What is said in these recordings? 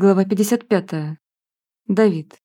Глава 55. Давид.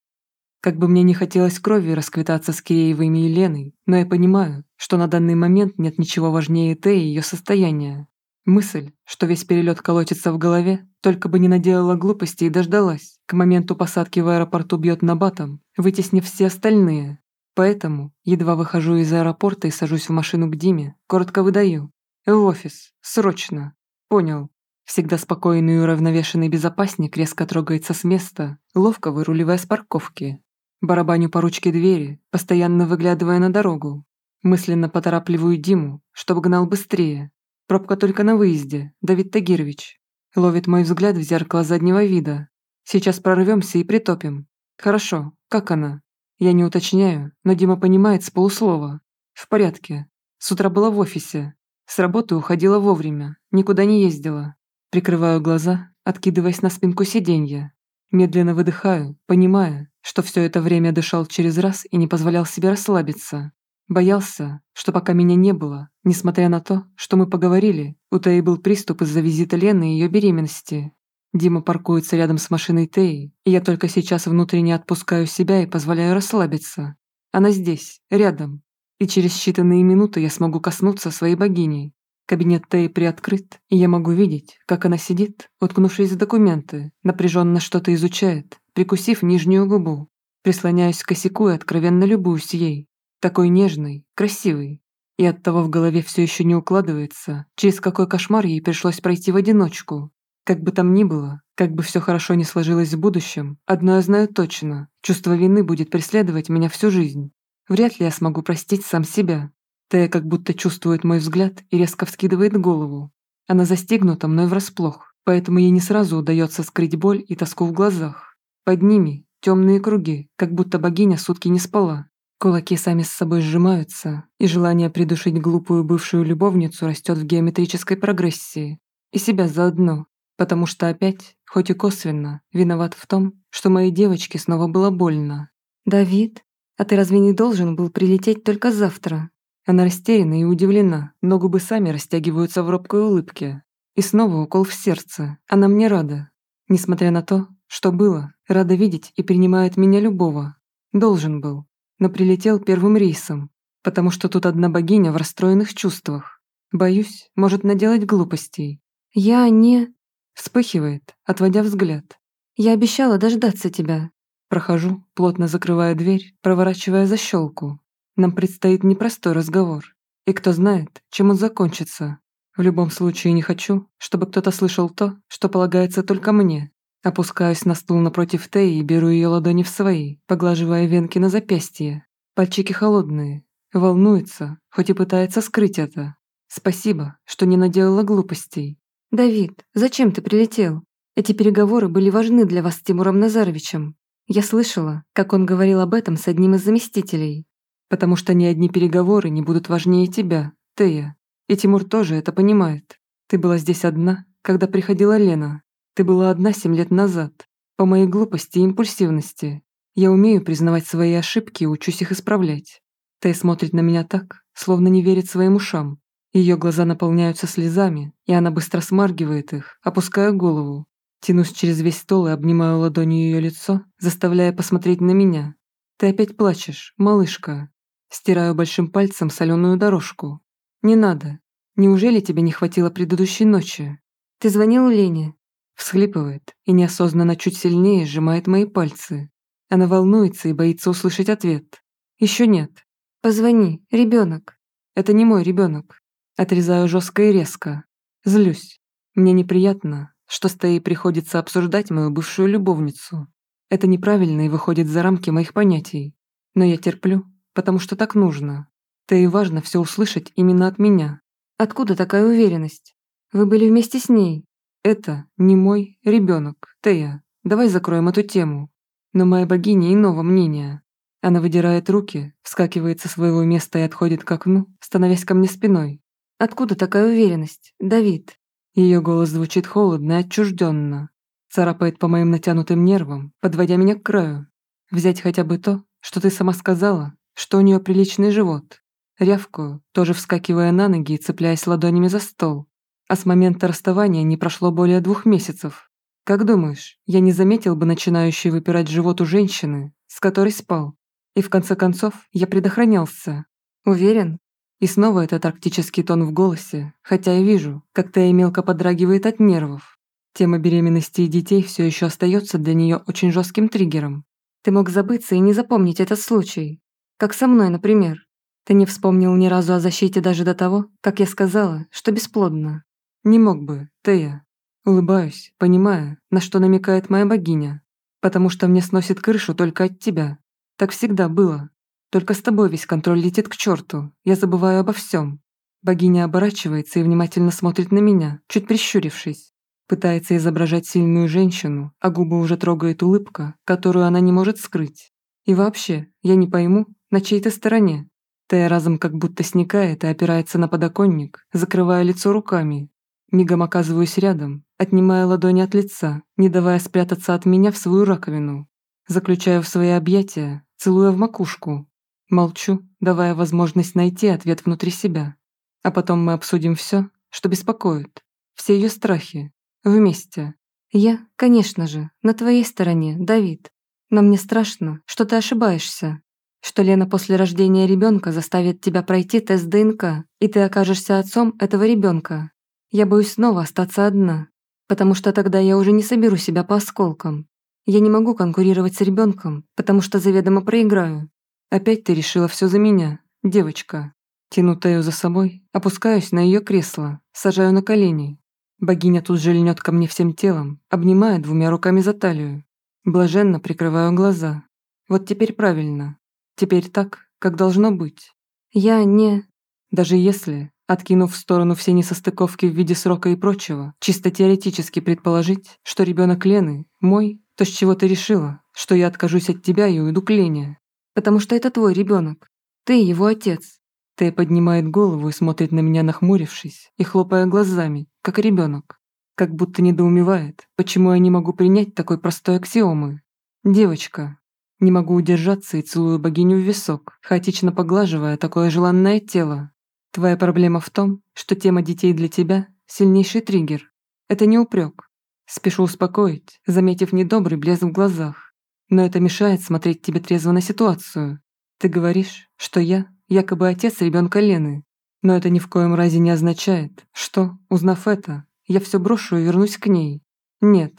Как бы мне не хотелось крови расквитаться с Киреевыми и Леной, но я понимаю, что на данный момент нет ничего важнее Т и ее состояния. Мысль, что весь перелет колотится в голове, только бы не наделала глупости и дождалась. К моменту посадки в аэропорту бьет на батом, вытеснив все остальные. Поэтому, едва выхожу из аэропорта и сажусь в машину к Диме, коротко выдаю. В офис. Срочно. Понял. Всегда спокойный и уравновешенный безопасник резко трогается с места, ловко выруливая с парковки. Барабаню по ручке двери, постоянно выглядывая на дорогу. Мысленно поторапливаю Диму, чтобы гнал быстрее. Пробка только на выезде, Давид Тагирович. Ловит мой взгляд в зеркало заднего вида. Сейчас прорвемся и притопим. Хорошо, как она? Я не уточняю, но Дима понимает с полуслова. В порядке. С утра была в офисе. С работы уходила вовремя, никуда не ездила. Прикрываю глаза, откидываясь на спинку сиденья. Медленно выдыхаю, понимая, что все это время дышал через раз и не позволял себе расслабиться. Боялся, что пока меня не было, несмотря на то, что мы поговорили, у Теи был приступ из-за визита Лены и ее беременности. Дима паркуется рядом с машиной Теи, и я только сейчас внутренне отпускаю себя и позволяю расслабиться. Она здесь, рядом. И через считанные минуты я смогу коснуться своей богини, Кабинет Теи приоткрыт, и я могу видеть, как она сидит, уткнувшись в документы, напряженно что-то изучает, прикусив нижнюю губу. Прислоняюсь к косяку и откровенно любуюсь ей. Такой нежной, красивой. И оттого в голове все еще не укладывается, через какой кошмар ей пришлось пройти в одиночку. Как бы там ни было, как бы все хорошо не сложилось в будущем, одно я знаю точно, чувство вины будет преследовать меня всю жизнь. Вряд ли я смогу простить сам себя, Тея как будто чувствует мой взгляд и резко вскидывает голову. Она застигнута мной врасплох, поэтому ей не сразу удается скрыть боль и тоску в глазах. Под ними темные круги, как будто богиня сутки не спала. Кулаки сами с собой сжимаются, и желание придушить глупую бывшую любовницу растет в геометрической прогрессии. И себя заодно, потому что опять, хоть и косвенно, виноват в том, что моей девочке снова было больно. «Давид, а ты разве не должен был прилететь только завтра?» Она растеряна и удивлена, но губы сами растягиваются в робкой улыбке. И снова укол в сердце. Она мне рада. Несмотря на то, что было, рада видеть и принимает меня любого. Должен был. Но прилетел первым рейсом, потому что тут одна богиня в расстроенных чувствах. Боюсь, может наделать глупостей. Я не... Вспыхивает, отводя взгляд. Я обещала дождаться тебя. Прохожу, плотно закрывая дверь, проворачивая защелку. Нам предстоит непростой разговор. И кто знает, чем он закончится. В любом случае не хочу, чтобы кто-то слышал то, что полагается только мне. Опускаюсь на стул напротив Теи и беру ее ладони в свои, поглаживая венки на запястье. Пальчики холодные. Волнуется, хоть и пытается скрыть это. Спасибо, что не наделала глупостей. «Давид, зачем ты прилетел? Эти переговоры были важны для вас с Тимуром Назаровичем. Я слышала, как он говорил об этом с одним из заместителей потому что ни одни переговоры не будут важнее тебя, Тея. И Тимур тоже это понимает. Ты была здесь одна, когда приходила Лена. Ты была одна семь лет назад. По моей глупости и импульсивности. Я умею признавать свои ошибки и учусь их исправлять. Тея смотрит на меня так, словно не верит своим ушам. Ее глаза наполняются слезами, и она быстро смаргивает их, опуская голову. Тянусь через весь стол и обнимаю ладонью ее лицо, заставляя посмотреть на меня. «Ты опять плачешь, малышка», Стираю большим пальцем соленую дорожку. «Не надо. Неужели тебе не хватило предыдущей ночи? Ты звонил Лене?» Всхлипывает и неосознанно чуть сильнее сжимает мои пальцы. Она волнуется и боится услышать ответ. Еще нет. «Позвони, ребенок». «Это не мой ребенок. Отрезаю жестко и резко. Злюсь. Мне неприятно, что с Таей приходится обсуждать мою бывшую любовницу. Это неправильно и выходит за рамки моих понятий. Но я терплю, потому что так нужно. Да и важно все услышать именно от меня. Откуда такая уверенность? Вы были вместе с ней. Это не мой ребенок, Тея. Давай закроем эту тему. Но моя богиня иного мнения. Она выдирает руки, вскакивает со своего места и отходит к окну, становясь ко мне спиной. Откуда такая уверенность, Давид? Ее голос звучит холодно и отчужденно. Царапает по моим натянутым нервам, подводя меня к краю. Взять хотя бы то, что ты сама сказала, что у нее приличный живот. Рявкую, тоже вскакивая на ноги и цепляясь ладонями за стол. А с момента расставания не прошло более двух месяцев. Как думаешь, я не заметил бы начинающий выпирать живот у женщины, с которой спал? И в конце концов я предохранялся. Уверен? И снова этот арктический тон в голосе, хотя я вижу, как Тея мелко подрагивает от нервов. Тема беременности и детей все еще остается для нее очень жестким триггером. Ты мог забыться и не запомнить этот случай. Как со мной, например. Ты не вспомнил ни разу о защите даже до того, как я сказала, что бесплодно. Не мог бы, Тея. Улыбаюсь, понимая, на что намекает моя богиня. Потому что мне сносит крышу только от тебя. Так всегда было. Только с тобой весь контроль летит к черту. Я забываю обо всем. Богиня оборачивается и внимательно смотрит на меня, чуть прищурившись. Пытается изображать сильную женщину, а губы уже трогает улыбка, которую она не может скрыть. И вообще, я не пойму, на чьей ты стороне. Тея разом как будто сникает и опирается на подоконник, закрывая лицо руками. Мигом оказываюсь рядом, отнимая ладони от лица, не давая спрятаться от меня в свою раковину. Заключаю в свои объятия, целуя в макушку. Молчу, давая возможность найти ответ внутри себя. А потом мы обсудим все, что беспокоит. Все ее страхи. Вместе. Я, конечно же, на твоей стороне, Давид. Но мне страшно, что ты ошибаешься. Что Лена после рождения ребенка заставит тебя пройти тест ДНК, и ты окажешься отцом этого ребенка. Я боюсь снова остаться одна, потому что тогда я уже не соберу себя по осколкам. Я не могу конкурировать с ребенком, потому что заведомо проиграю. Опять ты решила все за меня, девочка. Тяну Тею за собой, опускаюсь на ее кресло, сажаю на колени. Богиня тут же льнет ко мне всем телом, обнимая двумя руками за талию. Блаженно прикрываю глаза. Вот теперь правильно. Теперь так, как должно быть. Я не... Даже если, откинув в сторону все несостыковки в виде срока и прочего, чисто теоретически предположить, что ребенок Лены мой, то с чего ты решила, что я откажусь от тебя и уйду к Лене? Потому что это твой ребенок. Ты его отец. Ты поднимает голову и смотрит на меня, нахмурившись и хлопая глазами, как ребенок как будто недоумевает, почему я не могу принять такой простой аксиомы. Девочка. Не могу удержаться и целую богиню в висок, хаотично поглаживая такое желанное тело. Твоя проблема в том, что тема детей для тебя – сильнейший триггер. Это не упрек. Спешу успокоить, заметив недобрый блеск в глазах. Но это мешает смотреть тебе трезво на ситуацию. Ты говоришь, что я якобы отец ребенка Лены. Но это ни в коем разе не означает, что, узнав это, я все брошу и вернусь к ней. Нет,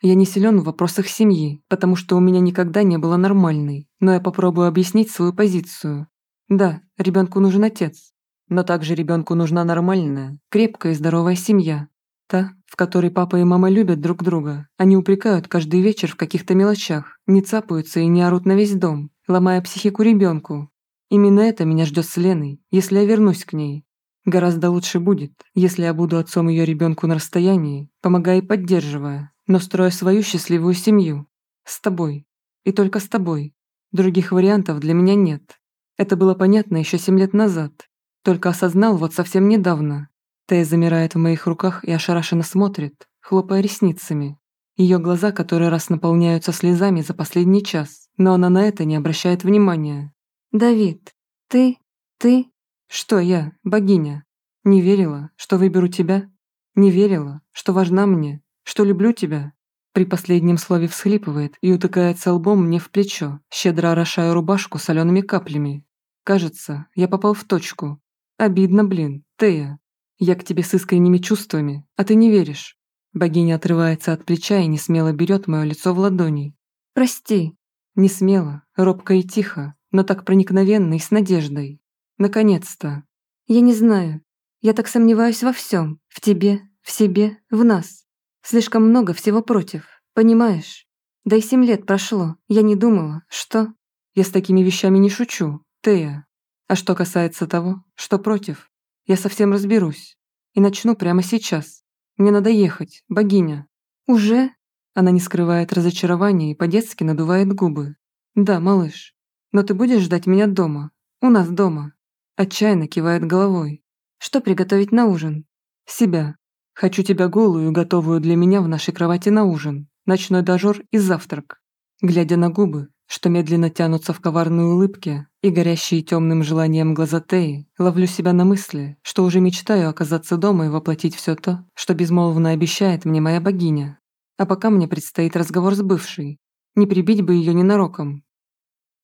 я не силен в вопросах семьи, потому что у меня никогда не было нормальной, но я попробую объяснить свою позицию. Да, ребенку нужен отец, но также ребенку нужна нормальная, крепкая и здоровая семья. Та, в которой папа и мама любят друг друга. Они упрекают каждый вечер в каких-то мелочах, не цапаются и не орут на весь дом, ломая психику ребенку. Именно это меня ждет с Леной, если я вернусь к ней. Гораздо лучше будет, если я буду отцом ее ребенку на расстоянии, помогая и поддерживая, но строя свою счастливую семью. С тобой. И только с тобой. Других вариантов для меня нет. Это было понятно еще семь лет назад. Только осознал вот совсем недавно. Тея замирает в моих руках и ошарашенно смотрит, хлопая ресницами. Ее глаза который раз наполняются слезами за последний час, но она на это не обращает внимания. «Давид, ты... ты...» Что я, богиня, не верила, что выберу тебя? Не верила, что важна мне, что люблю тебя? При последнем слове всхлипывает и утыкается лбом мне в плечо, щедро орошая рубашку солеными каплями. Кажется, я попал в точку. Обидно, блин, Тея. Я к тебе с искренними чувствами, а ты не веришь. Богиня отрывается от плеча и не смело берет мое лицо в ладони. Прости. Не смело, робко и тихо, но так проникновенно и с надеждой. Наконец-то. Я не знаю. Я так сомневаюсь во всем. В тебе, в себе, в нас. Слишком много всего против. Понимаешь? Да и семь лет прошло. Я не думала, что... Я с такими вещами не шучу, Тея. А что касается того, что против, я совсем разберусь. И начну прямо сейчас. Мне надо ехать, богиня. Уже? Она не скрывает разочарования и по-детски надувает губы. Да, малыш. Но ты будешь ждать меня дома. У нас дома. Отчаянно кивает головой. Что приготовить на ужин? Себя. Хочу тебя голую, готовую для меня в нашей кровати на ужин. Ночной дожор и завтрак. Глядя на губы, что медленно тянутся в коварной улыбке и горящие темным желанием глаза Теи, ловлю себя на мысли, что уже мечтаю оказаться дома и воплотить все то, что безмолвно обещает мне моя богиня. А пока мне предстоит разговор с бывшей. Не прибить бы ее ненароком,